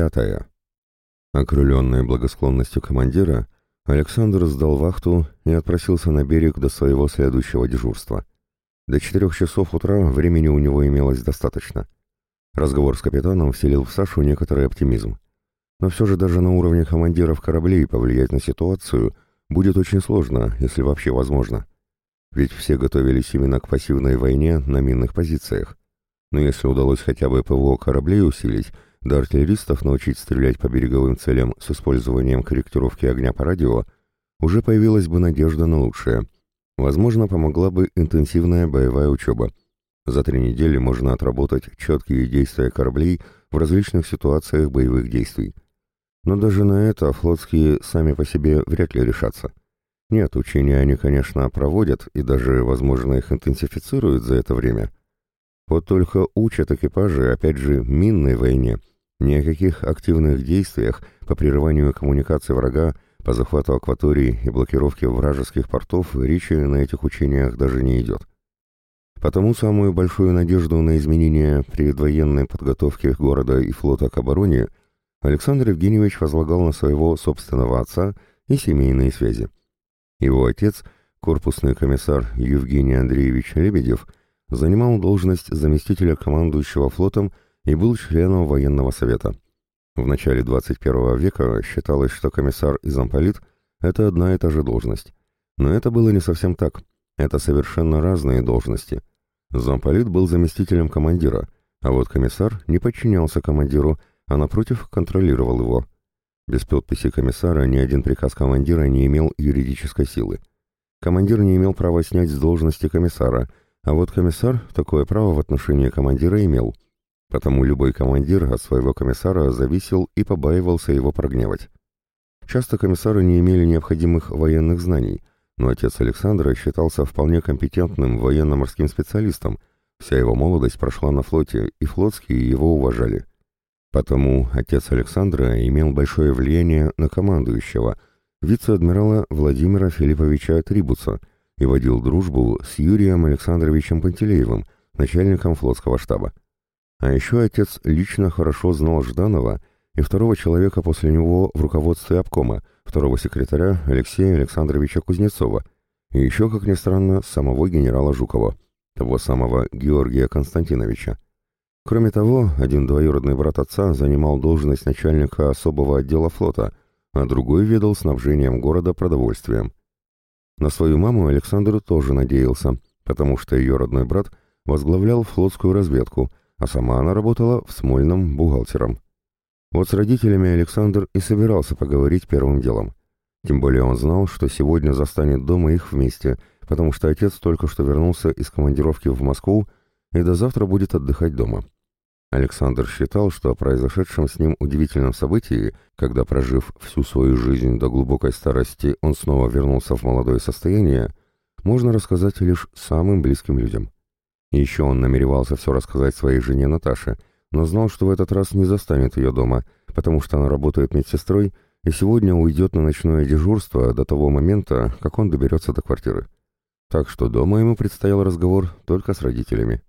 Пятое. Окрыленный благосклонностью командира, Александр сдал вахту и отпросился на берег до своего следующего дежурства. До четырех часов утра времени у него имелось достаточно. Разговор с капитаном вселил в Сашу некоторый оптимизм. Но все же даже на уровне командиров кораблей повлиять на ситуацию будет очень сложно, если вообще возможно. Ведь все готовились именно к пассивной войне на минных позициях. Но если удалось хотя бы ПВО кораблей усилить, до артиллеристов научить стрелять по береговым целям с использованием корректировки огня по радио, уже появилась бы надежда на лучшее. Возможно, помогла бы интенсивная боевая учеба. За три недели можно отработать четкие действия кораблей в различных ситуациях боевых действий. Но даже на это флотские сами по себе вряд ли решатся. Нет, учения они, конечно, проводят и даже, возможно, их интенсифицируют за это время. Вот только учат экипажи, опять же, минной войне – ни о каких активных действиях по прерыванию коммуникации врага, по захвату акваторий и блокировке вражеских портов речи на этих учениях даже не идет. Потому самую большую надежду на изменения предвоенной подготовки города и флота к обороне Александр Евгеньевич возлагал на своего собственного отца и семейные связи. Его отец, корпусный комиссар Евгений Андреевич Лебедев, занимал должность заместителя командующего флотом и был членом военного совета. В начале 21 века считалось, что комиссар и замполит – это одна и та же должность. Но это было не совсем так. Это совершенно разные должности. Замполит был заместителем командира, а вот комиссар не подчинялся командиру, а напротив контролировал его. Без подписи комиссара ни один приказ командира не имел юридической силы. Командир не имел права снять с должности комиссара, а вот комиссар такое право в отношении командира имел – Потому любой командир от своего комиссара зависел и побаивался его прогневать. Часто комиссары не имели необходимых военных знаний, но отец Александра считался вполне компетентным военно-морским специалистом, вся его молодость прошла на флоте, и флотские его уважали. Потому отец Александра имел большое влияние на командующего, вице-адмирала Владимира Филипповича Трибуца, и водил дружбу с Юрием Александровичем Пантелеевым, начальником флотского штаба. А еще отец лично хорошо знал Жданова и второго человека после него в руководстве обкома, второго секретаря Алексея Александровича Кузнецова, и еще, как ни странно, самого генерала Жукова, того самого Георгия Константиновича. Кроме того, один двоюродный брат отца занимал должность начальника особого отдела флота, а другой ведал снабжением города продовольствием. На свою маму Александр тоже надеялся, потому что ее родной брат возглавлял флотскую разведку – а сама она работала в Смольном бухгалтером. Вот с родителями Александр и собирался поговорить первым делом. Тем более он знал, что сегодня застанет дома их вместе, потому что отец только что вернулся из командировки в Москву и до завтра будет отдыхать дома. Александр считал, что о произошедшем с ним удивительном событии, когда, прожив всю свою жизнь до глубокой старости, он снова вернулся в молодое состояние, можно рассказать лишь самым близким людям. Еще он намеревался все рассказать своей жене Наташе, но знал, что в этот раз не застанет ее дома, потому что она работает медсестрой и сегодня уйдет на ночное дежурство до того момента, как он доберется до квартиры. Так что дома ему предстоял разговор только с родителями.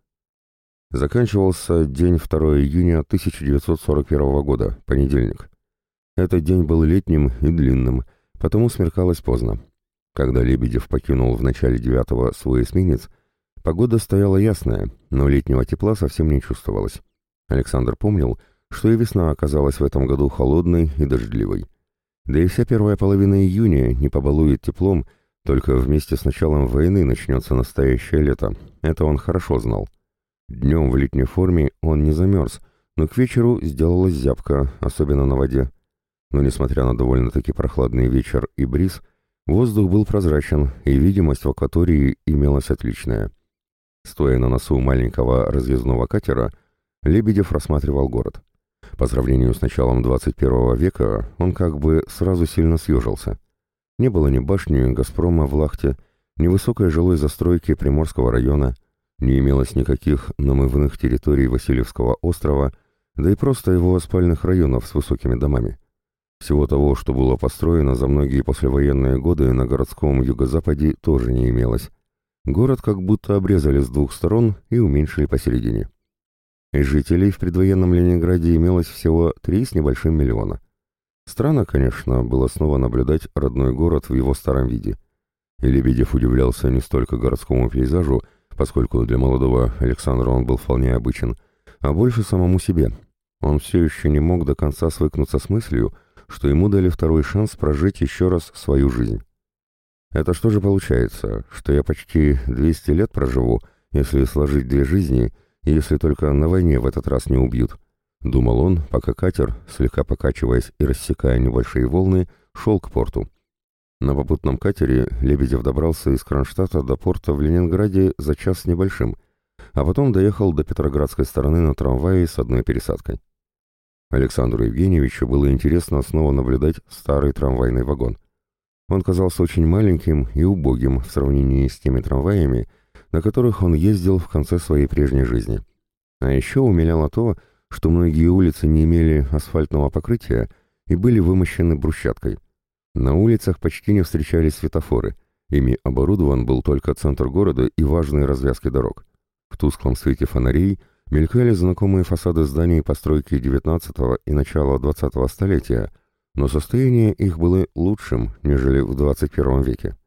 Заканчивался день 2 июня 1941 года, понедельник. Этот день был летним и длинным, потому смеркалось поздно. Когда Лебедев покинул в начале девятого свой эсминец, Погода стояла ясная, но летнего тепла совсем не чувствовалось. Александр помнил, что и весна оказалась в этом году холодной и дождливой. Да и вся первая половина июня не побалует теплом, только вместе с началом войны начнется настоящее лето. Это он хорошо знал. Днем в летней форме он не замерз, но к вечеру сделалась зябка, особенно на воде. Но несмотря на довольно-таки прохладный вечер и бриз, воздух был прозрачен, и видимость в акватории имелась отличная. Стоя на носу маленького разъездного катера, Лебедев рассматривал город. По сравнению с началом 21 века он как бы сразу сильно съежился. Не было ни башни «Газпрома» в Лахте, ни высокой жилой застройки Приморского района, не имелось никаких намывных территорий Васильевского острова, да и просто его спальных районов с высокими домами. Всего того, что было построено за многие послевоенные годы на городском юго-западе, тоже не имелось. Город как будто обрезали с двух сторон и уменьшили посередине. и жителей в предвоенном Ленинграде имелось всего три с небольшим миллиона. Странно, конечно, было снова наблюдать родной город в его старом виде. И Лебедев удивлялся не столько городскому пейзажу, поскольку для молодого Александра он был вполне обычен, а больше самому себе. Он все еще не мог до конца свыкнуться с мыслью, что ему дали второй шанс прожить еще раз свою жизнь. Это что же получается, что я почти 200 лет проживу, если сложить две жизни, если только на войне в этот раз не убьют? Думал он, пока катер, слегка покачиваясь и рассекая небольшие волны, шел к порту. На попутном катере Лебедев добрался из Кронштадта до порта в Ленинграде за час небольшим, а потом доехал до Петроградской стороны на трамвае с одной пересадкой. Александру Евгеньевичу было интересно снова наблюдать старый трамвайный вагон. Он казался очень маленьким и убогим в сравнении с теми трамваями, на которых он ездил в конце своей прежней жизни. А еще умиляло то, что многие улицы не имели асфальтного покрытия и были вымощены брусчаткой. На улицах почти не встречались светофоры, ими оборудован был только центр города и важные развязки дорог. В тусклом свете фонарей мелькали знакомые фасады зданий постройки XIX и начала XX столетия, но состояние их было лучшим, нежели в XXI веке.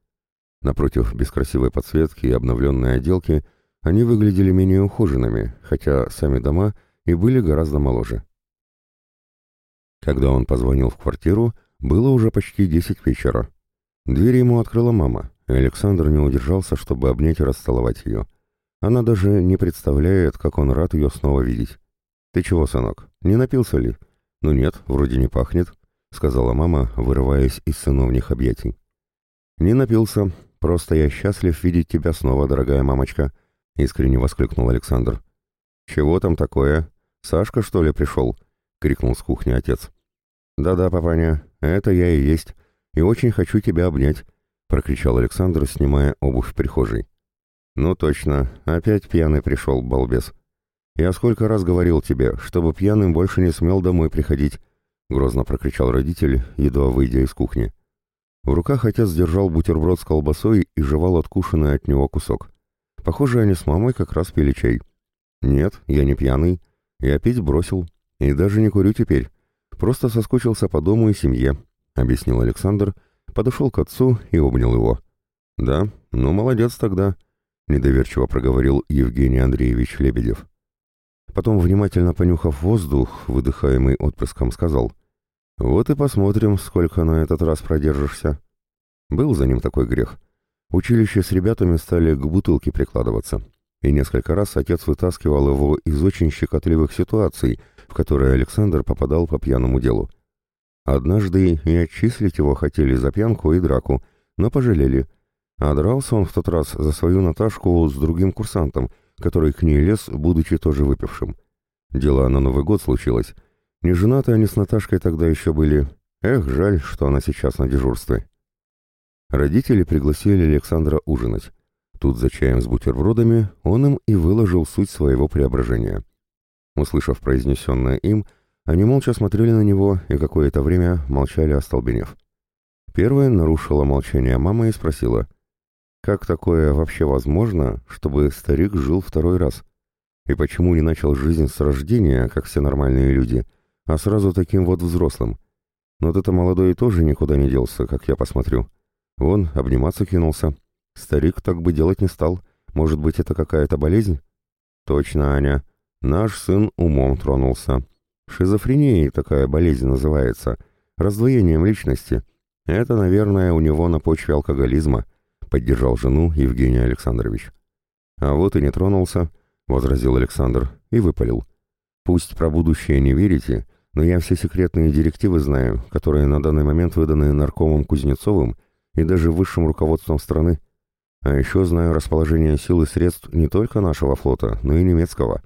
Напротив бескрасивой подсветки и обновленной отделки они выглядели менее ухоженными, хотя сами дома и были гораздо моложе. Когда он позвонил в квартиру, было уже почти десять вечера. Дверь ему открыла мама, и Александр не удержался, чтобы обнять и расцеловать ее. Она даже не представляет, как он рад ее снова видеть. «Ты чего, сынок, не напился ли?» «Ну нет, вроде не пахнет», — сказала мама, вырываясь из сыновних объятий. «Не напился, просто я счастлив видеть тебя снова, дорогая мамочка», — искренне воскликнул Александр. «Чего там такое? Сашка, что ли, пришел?» — крикнул с кухни отец. «Да-да, папаня, это я и есть, и очень хочу тебя обнять», — прокричал Александр, снимая обувь в прихожей. «Ну точно, опять пьяный пришел, балбес. Я сколько раз говорил тебе, чтобы пьяным больше не смел домой приходить», — грозно прокричал родитель, едва выйдя из кухни. В руках отец держал бутерброд с колбасой и жевал откушенный от него кусок. Похоже, они с мамой как раз пили чай. «Нет, я не пьяный. Я пить бросил. И даже не курю теперь. Просто соскучился по дому и семье», — объяснил Александр, подошел к отцу и обнял его. «Да, ну молодец тогда», — недоверчиво проговорил Евгений Андреевич Лебедев. Потом, внимательно понюхав воздух, выдыхаемый отпрыском, сказал, «Вот и посмотрим, сколько на этот раз продержишься». Был за ним такой грех. Училище с ребятами стали к бутылке прикладываться, и несколько раз отец вытаскивал его из очень щекотливых ситуаций, в которые Александр попадал по пьяному делу. Однажды и отчислить его хотели за пьянку и драку, но пожалели — а дрался он в тот раз за свою Наташку с другим курсантом, который к ней лез, будучи тоже выпившим. Дело на Новый год случилось. Не женаты они с Наташкой тогда еще были. Эх, жаль, что она сейчас на дежурстве. Родители пригласили Александра ужинать. Тут за чаем с бутербродами он им и выложил суть своего преображения. Услышав произнесенное им, они молча смотрели на него и какое-то время молчали остолбенев. Первая нарушила молчание мама и спросила, как такое вообще возможно, чтобы старик жил второй раз? И почему не начал жизнь с рождения, как все нормальные люди, а сразу таким вот взрослым? Но вот это молодой тоже никуда не делся, как я посмотрю. Вон, обниматься кинулся. Старик так бы делать не стал. Может быть, это какая-то болезнь? Точно, Аня. Наш сын умом тронулся. Шизофренией такая болезнь называется. Раздвоением личности. Это, наверное, у него на почве алкоголизма поддержал жену Евгений Александрович. «А вот и не тронулся», — возразил Александр и выпалил. «Пусть про будущее не верите, но я все секретные директивы знаю, которые на данный момент выданы наркомом Кузнецовым и даже высшим руководством страны. А еще знаю расположение сил и средств не только нашего флота, но и немецкого.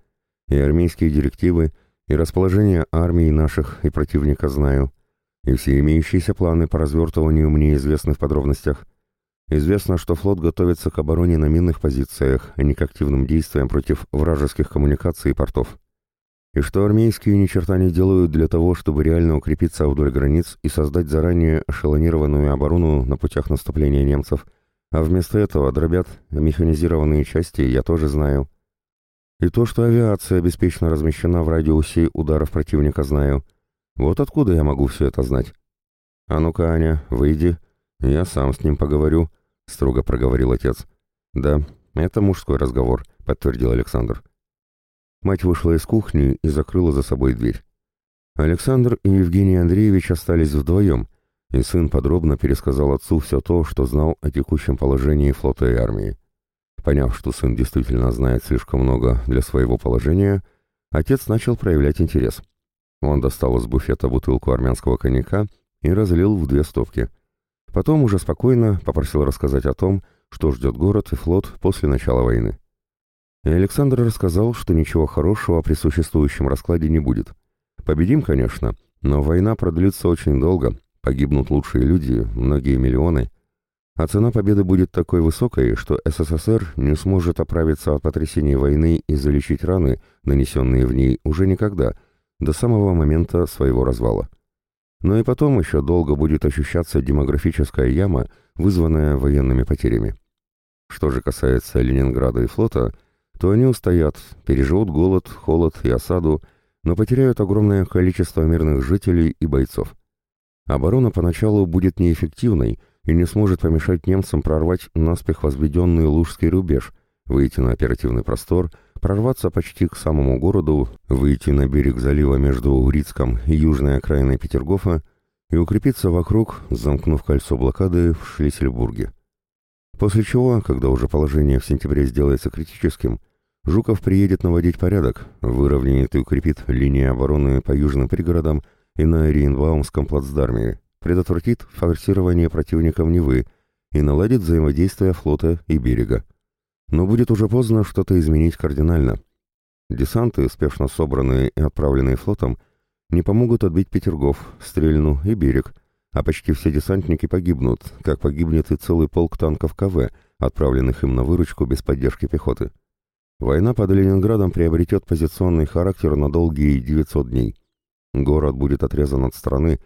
И армейские директивы, и расположение армии наших и противника знаю, и все имеющиеся планы по развертыванию мне известны в подробностях. Известно, что флот готовится к обороне на минных позициях, а не к активным действиям против вражеских коммуникаций и портов. И что армейские ни черта не делают для того, чтобы реально укрепиться вдоль границ и создать заранее эшелонированную оборону на путях наступления немцев, а вместо этого дробят механизированные части, я тоже знаю. И то, что авиация беспечно размещена в радиусе ударов противника, знаю. Вот откуда я могу все это знать? А ну-ка, Аня, выйди. Я сам с ним поговорю, — строго проговорил отец. Да, это мужской разговор, — подтвердил Александр. Мать вышла из кухни и закрыла за собой дверь. Александр и Евгений Андреевич остались вдвоем, и сын подробно пересказал отцу все то, что знал о текущем положении флота и армии. Поняв, что сын действительно знает слишком много для своего положения, отец начал проявлять интерес. Он достал из буфета бутылку армянского коньяка и разлил в две стопки. Потом уже спокойно попросил рассказать о том, что ждет город и флот после начала войны. И Александр рассказал, что ничего хорошего при существующем раскладе не будет. Победим, конечно, но война продлится очень долго, погибнут лучшие люди, многие миллионы, а цена победы будет такой высокой, что СССР не сможет оправиться от потрясений войны и залечить раны, нанесенные в ней, уже никогда, до самого момента своего развала. Но и потом еще долго будет ощущаться демографическая яма, вызванная военными потерями. Что же касается Ленинграда и флота – то они устоят, переживут голод, холод и осаду, но потеряют огромное количество мирных жителей и бойцов. Оборона поначалу будет неэффективной и не сможет помешать немцам прорвать наспех возведенный Лужский рубеж, выйти на оперативный простор, прорваться почти к самому городу, выйти на берег залива между Урицком и южной окраиной Петергофа и укрепиться вокруг, замкнув кольцо блокады в Шлиссельбурге. После чего, когда уже положение в сентябре сделается критическим, Жуков приедет наводить порядок, выровняет и укрепит линии обороны по южным пригородам и на Ориенбаумском плацдарме, предотвратит форсирование противником Невы и наладит взаимодействие флота и берега. Но будет уже поздно что-то изменить кардинально. Десанты, успешно собранные и отправленные флотом, не помогут отбить Петергоф, Стрельну и берег, а почти все десантники погибнут, как погибнет и целый полк танков КВ, отправленных им на выручку без поддержки пехоты. Война под Ленинградом приобретет позиционный характер на долгие 900 дней. Город будет отрезан от страны,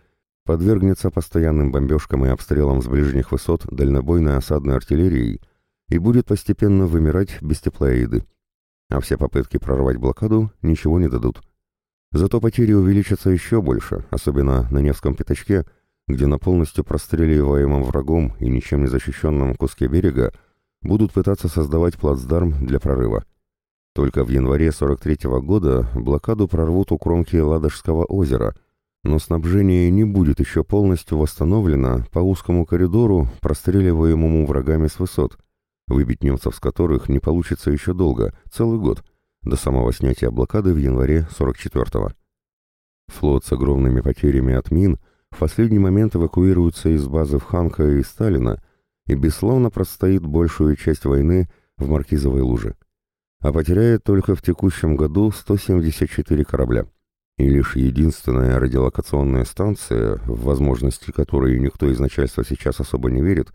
подвергнется постоянным бомбежкам и обстрелам с ближних высот дальнобойной осадной артиллерией и будет постепенно вымирать без тепла и еды. А все попытки прорвать блокаду ничего не дадут. Зато потери увеличатся еще больше, особенно на Невском пятачке, где на полностью простреливаемом врагом и ничем не защищенном куске берега будут пытаться создавать плацдарм для прорыва. Только в январе 43 -го года блокаду прорвут у кромки Ладожского озера, но снабжение не будет еще полностью восстановлено по узкому коридору, простреливаемому врагами с высот, выбить немцев с которых не получится еще долго, целый год, до самого снятия блокады в январе 44-го. Флот с огромными потерями от мин в последний момент эвакуируется из базы в Ханка и Сталина и бесславно простоит большую часть войны в Маркизовой луже а потеряет только в текущем году 174 корабля. И лишь единственная радиолокационная станция, в возможности которой никто из начальства сейчас особо не верит,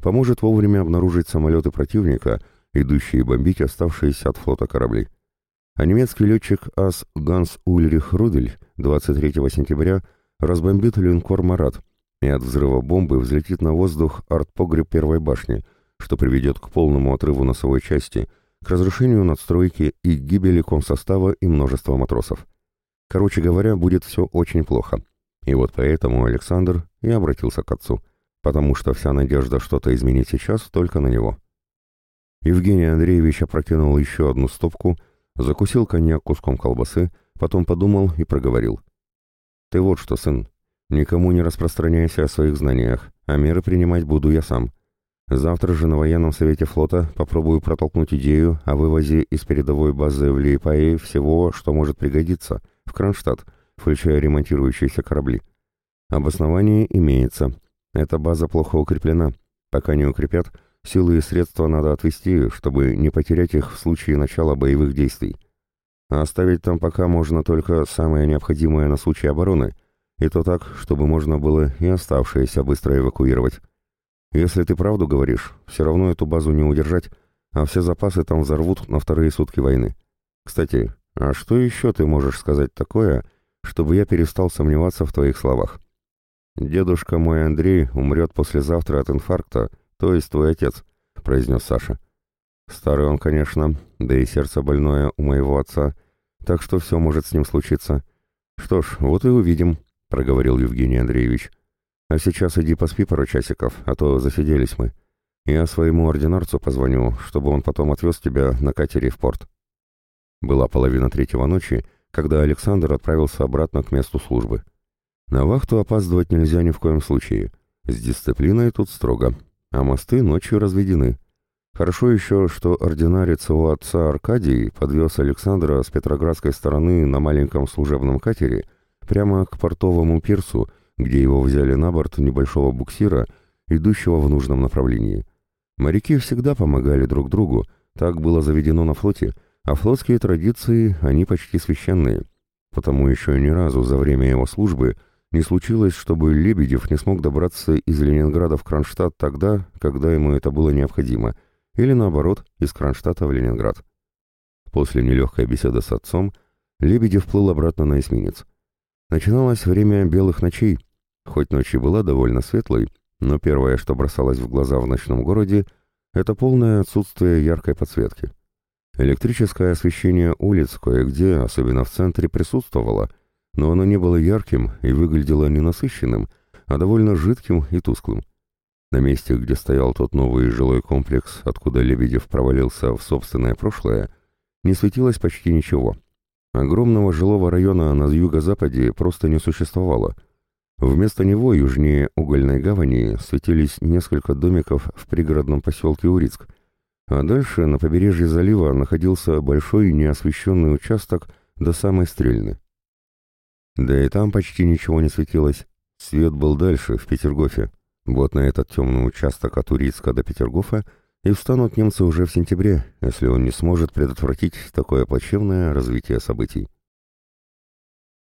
поможет вовремя обнаружить самолеты противника, идущие бомбить оставшиеся от флота корабли. А немецкий летчик ас Ганс Ульрих Рудель 23 сентября разбомбит линкор «Марат», и от взрыва бомбы взлетит на воздух артпогреб первой башни, что приведет к полному отрыву носовой части – к разрушению надстройки и гибели комсостава и множества матросов. Короче говоря, будет все очень плохо. И вот поэтому Александр и обратился к отцу, потому что вся надежда что-то изменить сейчас только на него. Евгений Андреевич опрокинул еще одну стопку, закусил коньяк куском колбасы, потом подумал и проговорил. «Ты вот что, сын, никому не распространяйся о своих знаниях, а меры принимать буду я сам. Завтра же на военном совете флота попробую протолкнуть идею о вывозе из передовой базы в Лейпае всего, что может пригодиться, в Кронштадт, включая ремонтирующиеся корабли. Обоснование имеется. Эта база плохо укреплена. Пока не укрепят, силы и средства надо отвести, чтобы не потерять их в случае начала боевых действий. А оставить там пока можно только самое необходимое на случай обороны, и то так, чтобы можно было и оставшееся быстро эвакуировать. Если ты правду говоришь, все равно эту базу не удержать, а все запасы там взорвут на вторые сутки войны. Кстати, а что еще ты можешь сказать такое, чтобы я перестал сомневаться в твоих словах? Дедушка мой Андрей умрет послезавтра от инфаркта, то есть твой отец, произнес Саша. Старый он, конечно, да и сердце больное у моего отца, так что все может с ним случиться. Что ж, вот и увидим, — проговорил Евгений Андреевич. А сейчас иди поспи пару часиков, а то засиделись мы. Я своему ординарцу позвоню, чтобы он потом отвез тебя на катере в порт. Была половина третьего ночи, когда Александр отправился обратно к месту службы. На вахту опаздывать нельзя ни в коем случае. С дисциплиной тут строго, а мосты ночью разведены. Хорошо еще, что ординарец его отца Аркадий подвез Александра с петроградской стороны на маленьком служебном катере прямо к портовому пирсу, где его взяли на борт небольшого буксира, идущего в нужном направлении. Моряки всегда помогали друг другу, так было заведено на флоте, а флотские традиции, они почти священные. Потому еще ни разу за время его службы не случилось, чтобы Лебедев не смог добраться из Ленинграда в Кронштадт тогда, когда ему это было необходимо, или наоборот, из Кронштадта в Ленинград. После нелегкой беседы с отцом Лебедев плыл обратно на эсминец. Начиналось время белых ночей. Хоть ночь и была довольно светлой, но первое, что бросалось в глаза в ночном городе, это полное отсутствие яркой подсветки. Электрическое освещение улиц кое-где, особенно в центре, присутствовало, но оно не было ярким и выглядело не насыщенным, а довольно жидким и тусклым. На месте, где стоял тот новый жилой комплекс, откуда Лебедев провалился в собственное прошлое, не светилось почти ничего. Огромного жилого района на юго-западе просто не существовало. Вместо него, южнее угольной гавани, светились несколько домиков в пригородном поселке Урицк, а дальше на побережье залива находился большой неосвещенный участок до самой Стрельны. Да и там почти ничего не светилось. Свет был дальше, в Петергофе. Вот на этот темный участок от Урицка до Петергофа и встанут немцы уже в сентябре, если он не сможет предотвратить такое плачевное развитие событий.